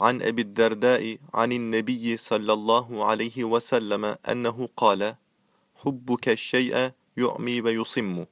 عن أبي الدرداء عن النبي صلى الله عليه وسلم أنه قال حبك الشيء يعمي ويصم.